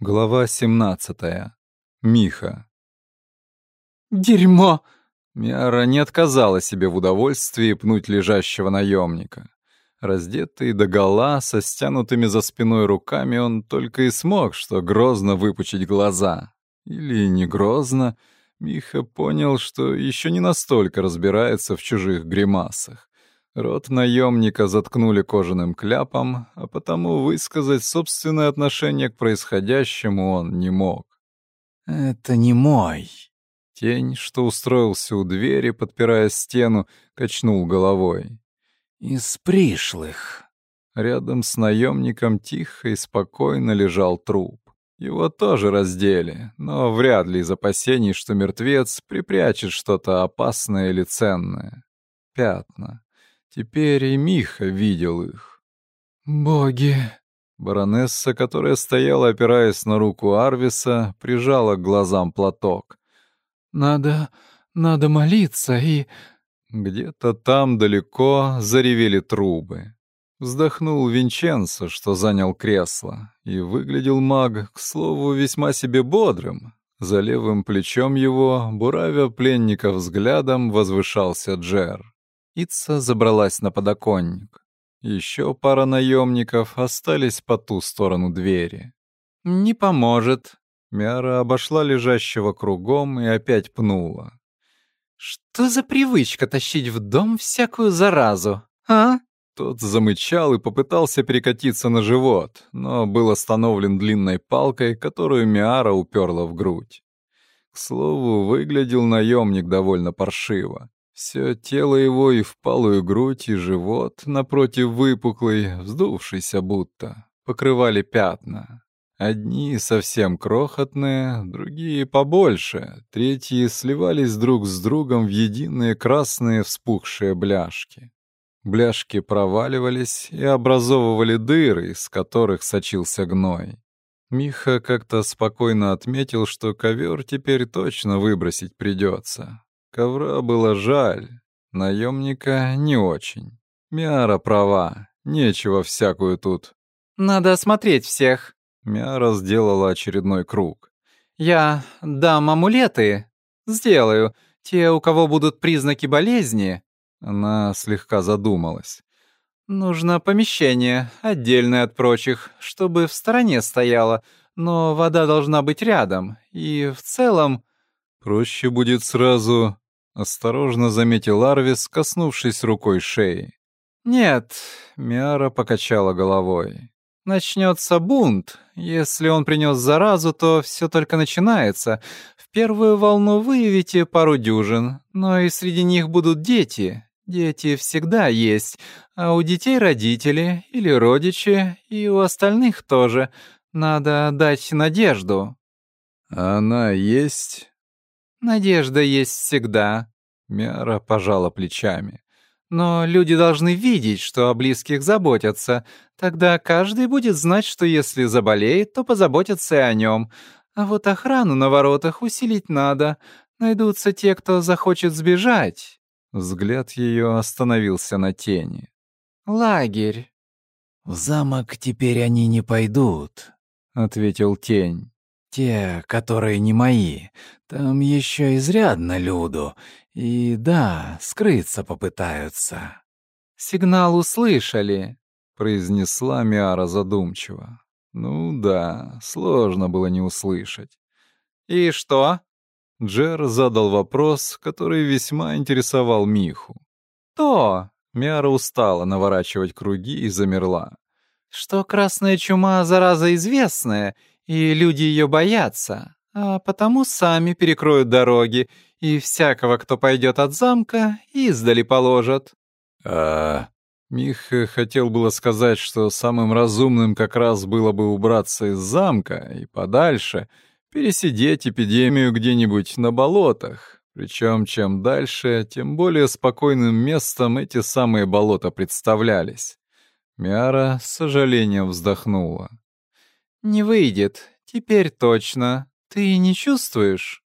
Глава 17. Миха. «Дерьмо!» Миара не отказала себе в удовольствии пнуть лежащего наемника. Раздетый догола, со стянутыми за спиной руками, он только и смог, что грозно выпучить глаза. Или не грозно. Миха понял, что еще не настолько разбирается в чужих гримасах. Рот наемника заткнули кожаным кляпом, а потому высказать собственное отношение к происходящему он не мог. «Это не мой». Тень, что устроился у двери, подпирая стену, качнул головой. «Из пришлых». Рядом с наемником тихо и спокойно лежал труп. Его тоже раздели, но вряд ли из опасений, что мертвец припрячет что-то опасное или ценное. Пятна. Теперь и Миха видел их. «Боги!» Баронесса, которая стояла, опираясь на руку Арвиса, прижала к глазам платок. «Надо... надо молиться и...» Где-то там далеко заревели трубы. Вздохнул Винченцо, что занял кресло, и выглядел маг, к слову, весьма себе бодрым. За левым плечом его, буравя пленника взглядом, возвышался Джер. Ица забралась на подоконник. Еще пара наемников остались по ту сторону двери. «Не поможет». Мяра обошла лежащего кругом и опять пнула. «Что за привычка тащить в дом всякую заразу, а?» Тот замычал и попытался перекатиться на живот, но был остановлен длинной палкой, которую Миара уперла в грудь. К слову, выглядел наемник довольно паршиво. Все тело его и впалую грудь, и живот, напротив выпуклый, вздувшийся будто, покрывали пятна. Одни совсем крохотные, другие побольше, третьи сливались друг с другом в единые красные вспухшие бляшки. Бляшки проваливались и образовывали дыры, из которых сочился гной. Миха как-то спокойно отметил, что ковер теперь точно выбросить придется. Ковра было жаль, наемника не очень. Миара права, нечего всякую тут. «Надо осмотреть всех». Миара сделала очередной круг. «Я дам амулеты. Сделаю. Те, у кого будут признаки болезни». Она слегка задумалась. «Нужно помещение, отдельное от прочих, чтобы в стороне стояло, но вода должна быть рядом, и в целом...» Проще будет сразу, осторожно заметил Арвис, коснувшись рукой шеи. Нет, Миара покачала головой. Начнется бунт. Если он принес заразу, то все только начинается. В первую волну выявите пару дюжин, но и среди них будут дети. Дети всегда есть, а у детей родители или родичи, и у остальных тоже. Надо дать надежду. Она есть? Надежда есть всегда. Мяра пожала плечами. Но люди должны видеть, что о близких заботятся. Тогда каждый будет знать, что если заболеет, то позаботятся и о нем. А вот охрану на воротах усилить надо. Найдутся те, кто захочет сбежать. Взгляд ее остановился на тени. Лагерь. В замок теперь они не пойдут, ответил тень. Те, которые не мои, там еще изрядно люду, и да, скрыться попытаются. Сигнал услышали, произнесла Миара задумчиво. Ну да, сложно было не услышать. И что? Джер задал вопрос, который весьма интересовал Миху. То, Миара устала наворачивать круги и замерла. Что красная чума зараза известная, и люди ее боятся, а потому сами перекроют дороги, и всякого, кто пойдет от замка, издали положат. А Миха хотел было сказать, что самым разумным как раз было бы убраться из замка и подальше, пересидеть эпидемию где-нибудь на болотах. Причем чем дальше, тем более спокойным местом эти самые болота представлялись. Миара с сожалением вздохнула. «Не выйдет. Теперь точно. Ты не чувствуешь?»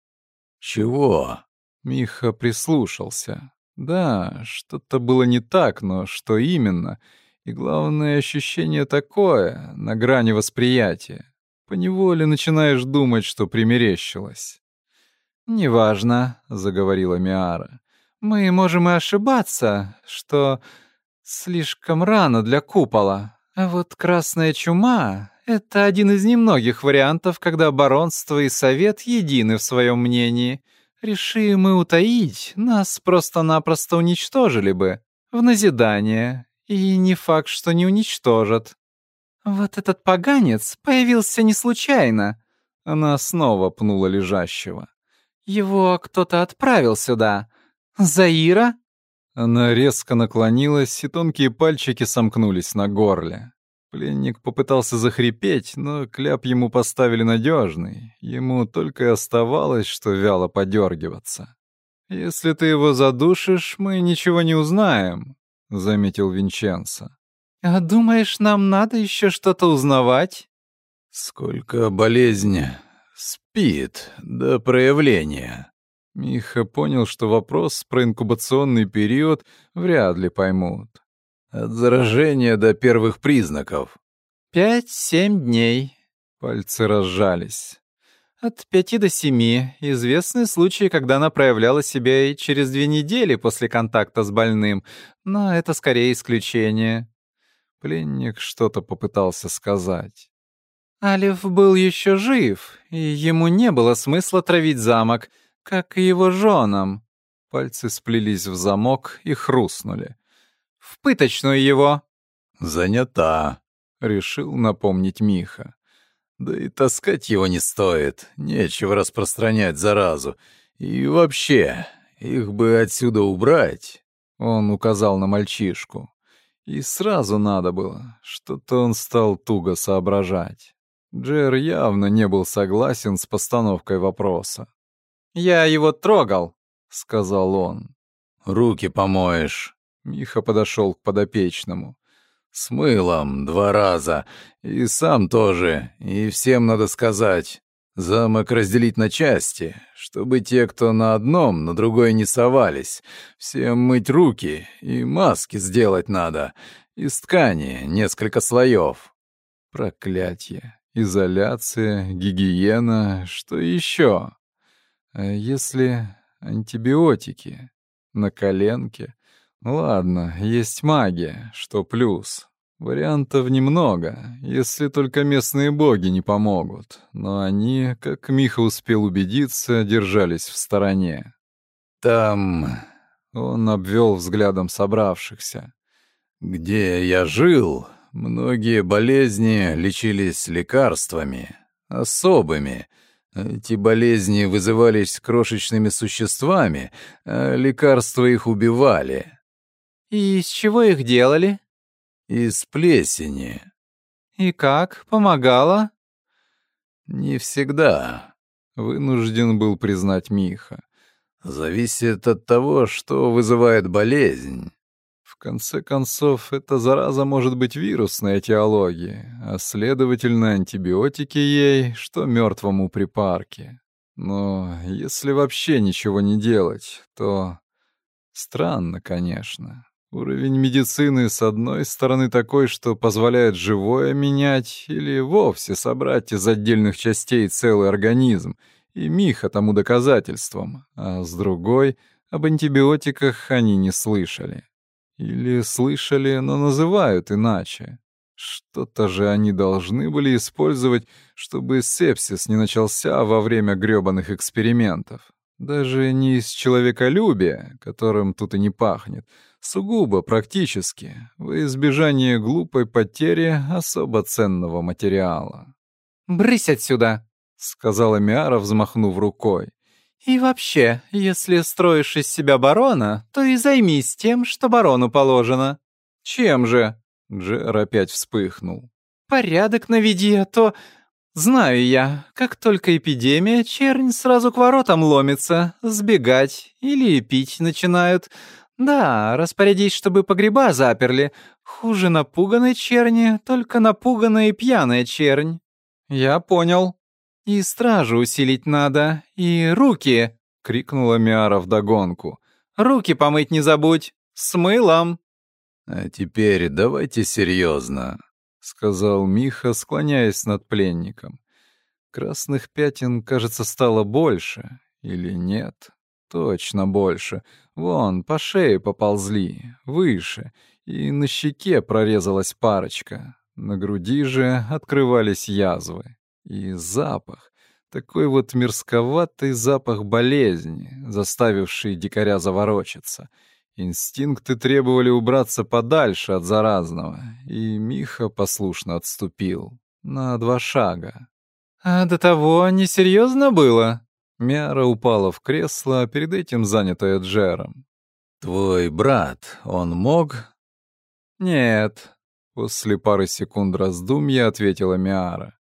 «Чего?» Миха прислушался. Да, что-то было не так, но что именно? И главное ощущение такое, на грани восприятия. Поневоле начинаешь думать, что примерещилось. «Неважно», — заговорила Миара. «Мы можем и ошибаться, что слишком рано для купола. А вот красная чума — это один из немногих вариантов, когда баронство и совет едины в своем мнении. Реши мы утаить, нас просто-напросто уничтожили бы. В назидание. И не факт, что не уничтожат. Вот этот поганец появился не случайно. Она снова пнула лежащего. Его кто-то отправил сюда. Заира? Она резко наклонилась, и тонкие пальчики сомкнулись на горле. Пленник попытался захрипеть, но кляп ему поставили надежный. Ему только и оставалось, что вяло подергиваться. «Если ты его задушишь, мы ничего не узнаем», — заметил Винченцо. «А думаешь, нам надо еще что-то узнавать?» «Сколько болезнь спит до проявления?» Миха понял, что вопрос про инкубационный период вряд ли поймут. От заражения до первых признаков. Пять-семь дней. Пальцы разжались. От пяти до семи. Известны случаи, когда она проявляла себя и через две недели после контакта с больным, но это скорее исключение. Пленник что-то попытался сказать. Алиф был еще жив, и ему не было смысла травить замок — как и его женам. Пальцы сплелись в замок и хрустнули. «В пыточную его!» «Занята», — решил напомнить Миха. «Да и таскать его не стоит, нечего распространять заразу. И вообще, их бы отсюда убрать», — он указал на мальчишку. И сразу надо было, что-то он стал туго соображать. Джер явно не был согласен с постановкой вопроса. «Я его трогал», — сказал он. «Руки помоешь». Миха подошел к подопечному. «С мылом два раза. И сам тоже. И всем надо сказать. Замок разделить на части, чтобы те, кто на одном, на другой не совались. Всем мыть руки и маски сделать надо. Из ткани несколько слоев. Проклятье. Изоляция, гигиена, что еще? А если антибиотики? На коленке? Ладно, есть магия, что плюс. Вариантов немного, если только местные боги не помогут. Но они, как Миха успел убедиться, держались в стороне. «Там...» — он обвел взглядом собравшихся. «Где я жил, многие болезни лечились лекарствами, особыми, эти болезни вызывались крошечными существами, а лекарства их убивали. И из чего их делали? Из плесени. И как? Помогало? Не всегда. Вынужден был признать Миха. Зависит от того, что вызывает болезнь. В конце концов, эта зараза может быть вирусной этиологии, а следовательно, антибиотики ей, что мертвому припарке. Но если вообще ничего не делать, то... Странно, конечно. Уровень медицины с одной стороны такой, что позволяет живое менять или вовсе собрать из отдельных частей целый организм, и Миха тому доказательством, а с другой — об антибиотиках они не слышали. Или слышали, но называют иначе. Что-то же они должны были использовать, чтобы сепсис не начался во время грёбаных экспериментов. Даже не из человеколюбия, которым тут и не пахнет, сугубо практически, во избежание глупой потери особо ценного материала. «Брысь отсюда!» — сказала Миара, взмахнув рукой. И вообще, если строишь из себя барона, то и займись тем, что барону положено. Чем же? Джер опять вспыхнул. Порядок наведи, а то... Знаю я, как только эпидемия, чернь сразу к воротам ломится, сбегать или пить начинают. Да, распорядись, чтобы погреба заперли. Хуже напуганной черни, только напуганная и пьяная чернь. Я понял, «И стражу усилить надо, и руки!» — крикнула Миара вдогонку. «Руки помыть не забудь! С мылом!» «А теперь давайте серьезно», — сказал Миха, склоняясь над пленником. Красных пятен, кажется, стало больше. Или нет? Точно больше. Вон, по шее поползли, выше, и на щеке прорезалась парочка. На груди же открывались язвы. И запах. Такой вот мерзковатый запах болезни, заставивший дикаря заворочиться. Инстинкты требовали убраться подальше от заразного, и Миха послушно отступил на два шага. «А до того несерьезно было?» Мяра упала в кресло, перед этим занятая Джером. «Твой брат, он мог?» «Нет», — после пары секунд раздумья ответила Миара.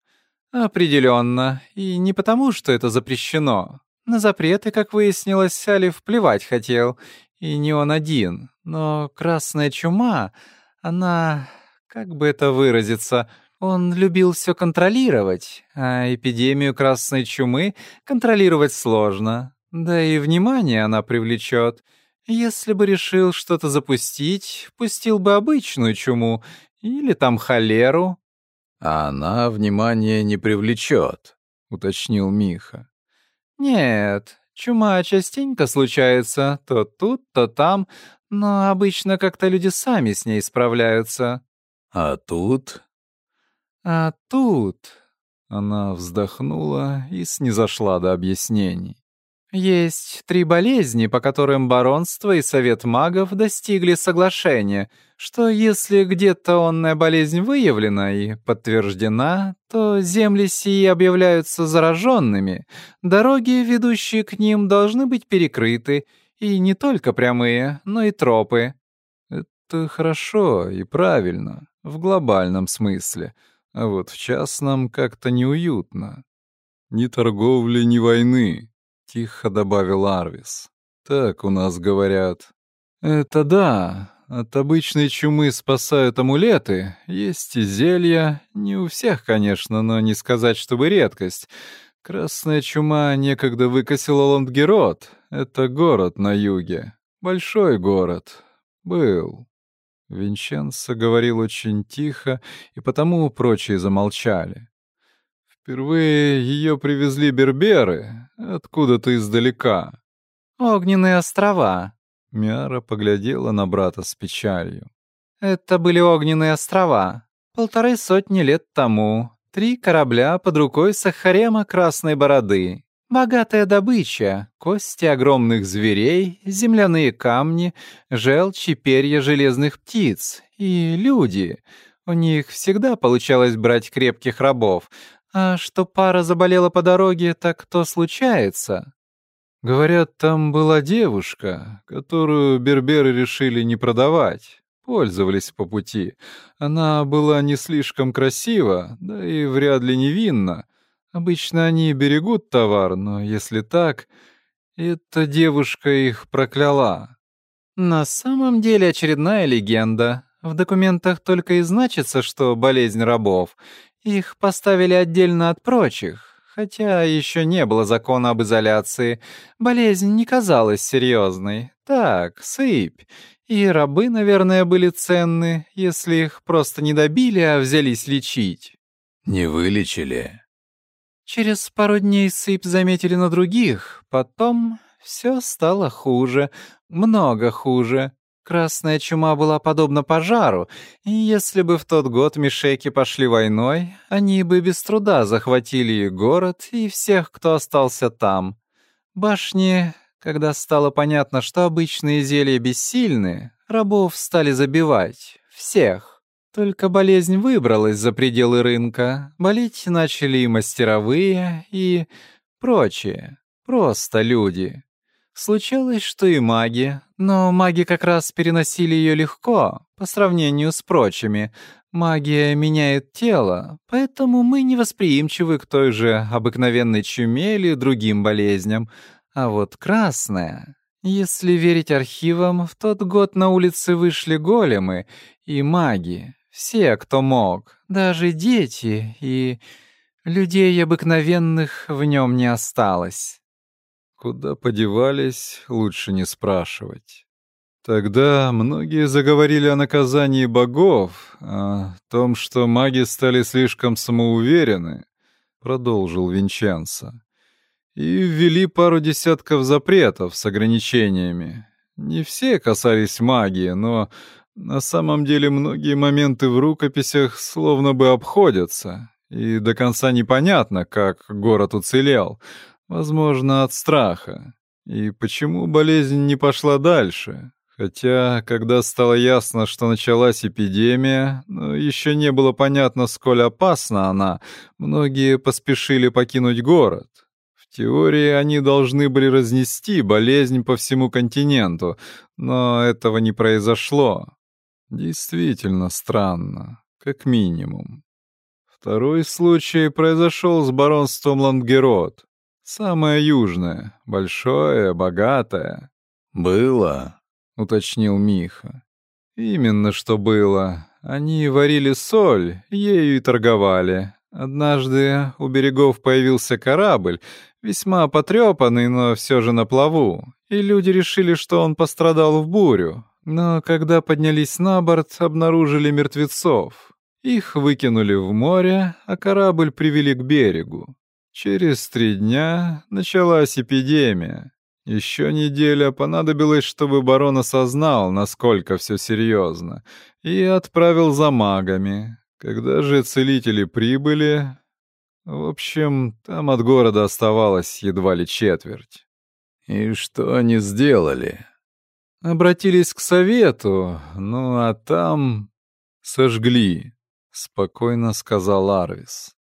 «Определенно. И не потому, что это запрещено. На запреты, как выяснилось, Алиф плевать хотел. И не он один. Но красная чума, она... Как бы это выразиться? Он любил все контролировать, а эпидемию красной чумы контролировать сложно. Да и внимание она привлечет. Если бы решил что-то запустить, пустил бы обычную чуму или там холеру. А она внимание не привлечет, уточнил Миха. Нет, чума частенько случается, то тут, то там, но обычно как-то люди сами с ней справляются. А тут а тут... Она вздохнула и снизошла до объяснений. Есть три болезни, по которым баронство и совет магов достигли соглашения, что если где-то онная болезнь выявлена и подтверждена, то земли сии объявляются зараженными, дороги, ведущие к ним, должны быть перекрыты, и не только прямые, но и тропы. Это хорошо и правильно, в глобальном смысле — а вот в частном как-то неуютно. «Ни торговли, ни войны», — тихо добавил Арвис. «Так у нас говорят». «Это да, от обычной чумы спасают амулеты, есть и зелья, не у всех, конечно, но не сказать, чтобы редкость. Красная чума некогда выкосила Лондгерот, это город на юге, большой город, был. Винченцо говорил очень тихо, и потому прочие замолчали. Впервые ее привезли берберы, откуда-то издалека. «Огненные острова», — Мяра поглядела на брата с печалью. «Это были огненные острова. Полторы сотни лет тому. Три корабля под рукой Сахарема Красной Бороды. Богатая добыча, кости огромных зверей, земляные камни, желчь и перья железных птиц. И люди. У них всегда получалось брать крепких рабов. А что пара заболела по дороге, так то случается. Говорят, там была девушка, которую берберы решили не продавать. Пользовались по пути. Она была не слишком красива, да и вряд ли невинна. Обычно они берегут товар, но если так, эта девушка их прокляла. На самом деле очередная легенда. В документах только и значится, что болезнь рабов. Их поставили отдельно от прочих, хотя еще не было закона об изоляции. Болезнь не казалась серьезной. Так, сыпь. И рабы, наверное, были ценны, если их просто не добили, а взялись лечить. «Не вылечили», Через пару дней сыпь заметили на других, потом все стало хуже, много хуже. Красная чума была подобна пожару, и если бы в тот год мишеки пошли войной, они бы без труда захватили и город, и всех, кто остался там. Башни, когда стало понятно, что обычные зелья бессильны, рабов стали забивать. Всех. Только болезнь выбралась за пределы рынка. Болеть начали и мастеровые, и прочие. Просто люди. Случалось, что и маги, но маги как раз переносили ее легко, по сравнению с прочими. Магия меняет тело, поэтому мы невосприимчивы к той же обыкновенной чуме или другим болезням. А вот красная... Если верить архивам, в тот год на улице вышли големы и маги, все, кто мог, даже дети, и людей обыкновенных в нем не осталось. Куда подевались, лучше не спрашивать. Тогда многие заговорили о наказании богов, о том, что маги стали слишком самоуверены. — продолжил Винченцо. «И ввели пару десятков запретов с ограничениями. Не все касались магии, но на самом деле многие моменты в рукописях словно бы обходятся, и до конца непонятно, как город уцелел, возможно, от страха. И почему болезнь не пошла дальше? Хотя, когда стало ясно, что началась эпидемия, но еще не было понятно, сколь опасна она, многие поспешили покинуть город. В теории они должны были разнести болезнь по всему континенту, но этого не произошло. Действительно странно, как минимум. Второй случай произошел с баронством Лангерот. Самое южное, большое, богатое. «Было», — уточнил Миха. «Именно что было. Они варили соль, ею и торговали. Однажды у берегов появился корабль, весьма потрепанный, но все же на плаву, и люди решили, что он пострадал в бурю. Но когда поднялись на борт, обнаружили мертвецов. Их выкинули в море, а корабль привели к берегу. Через три дня началась эпидемия. Еще неделя понадобилась, чтобы барон осознал, насколько все серьезно, и отправил за магами. Когда же целители прибыли... В общем, там от города оставалось едва ли четверть. И что они сделали? Обратились к совету, ну а там... Сожгли, — спокойно сказал Арвис.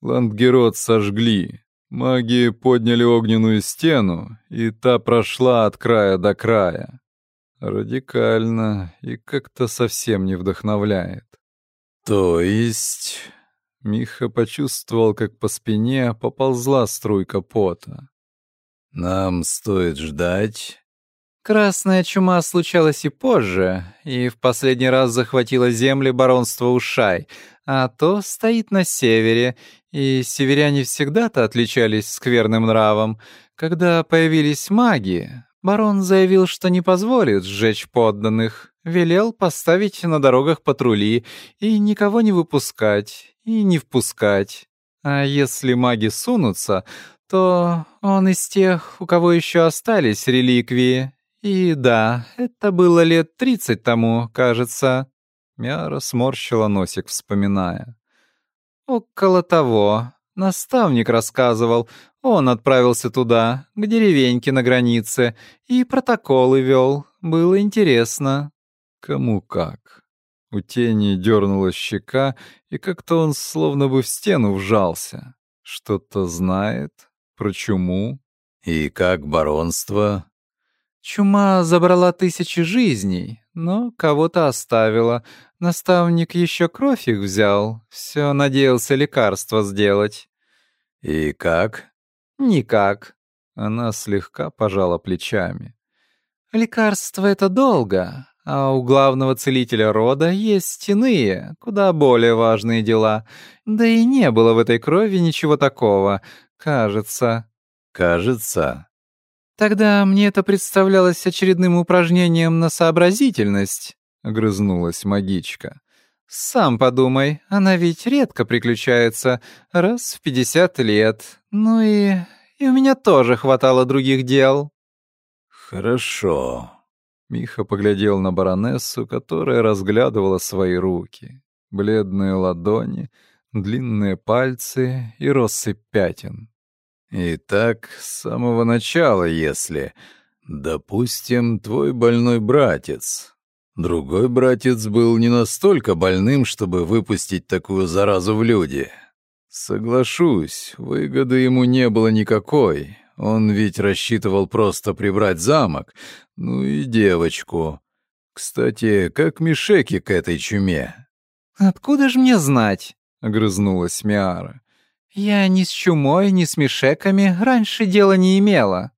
Ландгерот сожгли. Маги подняли огненную стену, и та прошла от края до края. Радикально и как-то совсем не вдохновляет. То есть... Миха почувствовал, как по спине поползла струйка пота. «Нам стоит ждать, Красная чума случалась и позже, и в последний раз захватила земли баронства Ушай, а то стоит на севере, и северяне всегда-то отличались скверным нравом. Когда появились маги, барон заявил, что не позволит сжечь подданных, велел поставить на дорогах патрули и никого не выпускать и не впускать. А если маги сунутся, то он из тех, у кого еще остались реликвии, и да, это было лет тридцать тому, кажется. Мяра сморщила носик, вспоминая. Около того. Наставник рассказывал. Он отправился туда, к деревеньке на границе, и протоколы вел. Было интересно. Кому как. У тени дернулась щека, и как-то он словно бы в стену вжался. Что-то знает про чуму. И как баронство? Чума забрала тысячи жизней, но кого-то оставила. Наставник еще кровь их взял, все надеялся лекарство сделать. И как? Никак. Она слегка пожала плечами. Лекарство — это долго, а у главного целителя рода есть иные, куда более важные дела. Да и не было в этой крови ничего такого, кажется. Кажется. Тогда мне это представлялось очередным упражнением на сообразительность, огрызнулась магичка. Сам подумай, она ведь редко приключается, раз в пятьдесят лет. Ну и и у меня тоже хватало других дел. Хорошо. Миха поглядел на баронессу, которая разглядывала свои руки. Бледные ладони, длинные пальцы и россыпь пятен. Итак, с самого начала, если... Допустим, твой больной братец. Другой братец был не настолько больным, чтобы выпустить такую заразу в люди. Соглашусь, выгоды ему не было никакой. Он ведь рассчитывал просто прибрать замок, ну и девочку. Кстати, как Мишеки к этой чуме? «Откуда же мне знать?» — огрызнулась Миара. «Я ни с чумой, ни с мишеками раньше дела не имела».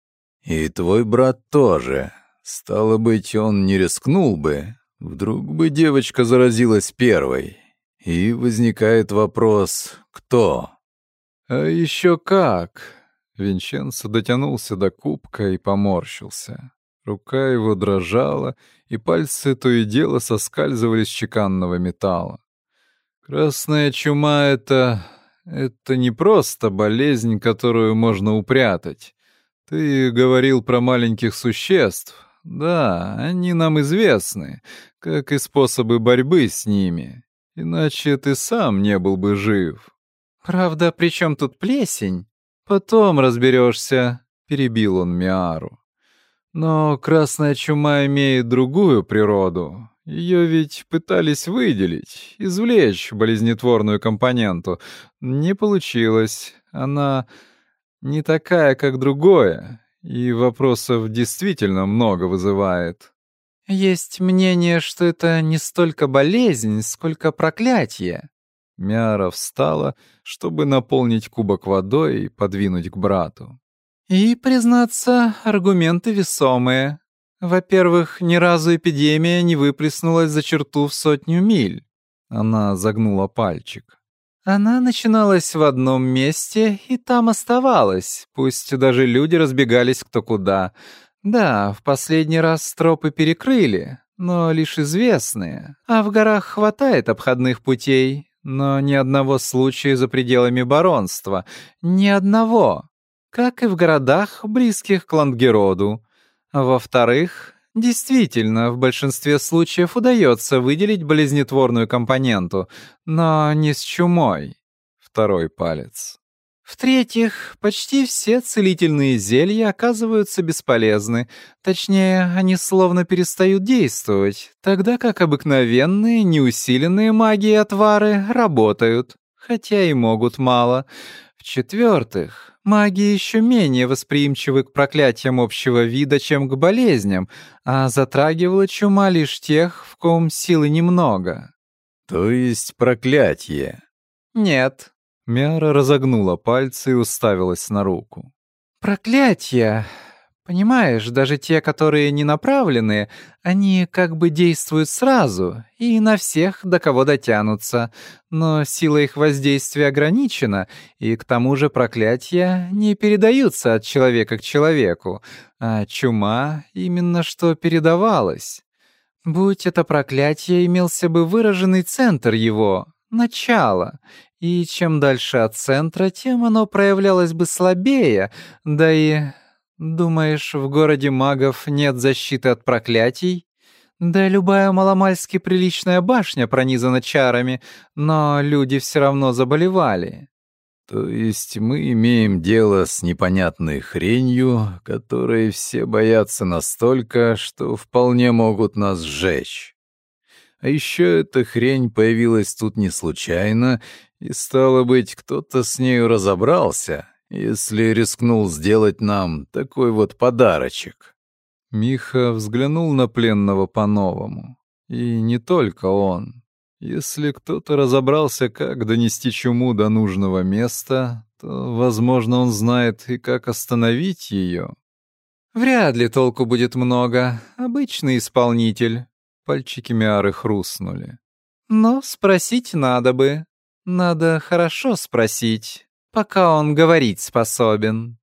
«И твой брат тоже. Стало быть, он не рискнул бы. Вдруг бы девочка заразилась первой. И возникает вопрос, кто?» «А еще как?» Винченцо дотянулся до кубка и поморщился. Рука его дрожала, и пальцы то и дело соскальзывали с чеканного металла. «Красная чума — это это не просто болезнь, которую можно упрятать. Ты говорил про маленьких существ. Да, они нам известны, как и способы борьбы с ними. Иначе ты сам не был бы жив. Правда, при чем тут плесень? Потом разберешься, перебил он Миару. Но красная чума имеет другую природу. Ее ведь пытались выделить, извлечь болезнетворную компоненту. Не получилось. Она не такая, как другое, и вопросов действительно много вызывает. Есть мнение, что это не столько болезнь, сколько проклятие. Мяра встала, чтобы наполнить кубок водой и подвинуть к брату. И, признаться, аргументы весомые. Во-первых, ни разу эпидемия не выплеснулась за черту в сотню миль. Она загнула пальчик. Она начиналась в одном месте и там оставалась, пусть даже люди разбегались кто куда. Да, в последний раз тропы перекрыли, но лишь известные. А в горах хватает обходных путей, но ни одного случая за пределами баронства. Ни одного как и в городах, близких к Лангероду. Во-вторых, действительно, в большинстве случаев удается выделить болезнетворную компоненту, но не с чумой. Второй палец. В-третьих, почти все целительные зелья оказываются бесполезны. Точнее, они словно перестают действовать, тогда как обыкновенные, неусиленные магии отвары работают, хотя и могут мало. В-четвертых, Маги еще менее восприимчивы к проклятиям общего вида, чем к болезням, а затрагивала чума лишь тех, в ком силы немного. То есть проклятие? Нет. Мяра разогнула пальцы и уставилась на руку. Проклятие Понимаешь, даже те, которые не направлены, они как бы действуют сразу и на всех, до кого дотянутся, но сила их воздействия ограничена, и к тому же проклятия не передаются от человека к человеку, а чума именно что передавалась. Будь это проклятие, имелся бы выраженный центр его, начало, и чем дальше от центра, тем оно проявлялось бы слабее, да и Думаешь, в городе магов нет защиты от проклятий? Да любая маломальски приличная башня пронизана чарами, но люди все равно заболевали. То есть мы имеем дело с непонятной хренью, которой все боятся настолько, что вполне могут нас сжечь. А еще эта хрень появилась тут не случайно, и, стало быть, кто-то с нею разобрался, если рискнул сделать нам такой вот подарочек». Миха взглянул на пленного по-новому. И не только он. Если кто-то разобрался, как донести чуму до нужного места, то, возможно, он знает и как остановить ее. «Вряд ли толку будет много. Обычный исполнитель». Пальчики Миары хрустнули. «Но спросить надо бы. Надо хорошо спросить» пока он говорить способен.